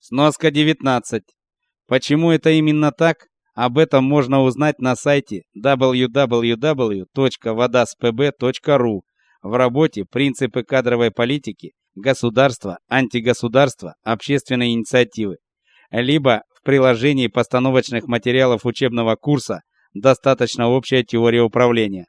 Сноска 19. Почему это именно так? Об этом можно узнать на сайте www.vodaspb.ru в работе Принципы кадровой политики, государства, антигосударства, общественные инициативы, либо в приложении постановочных материалов учебного курса Достаточно общая теория управления.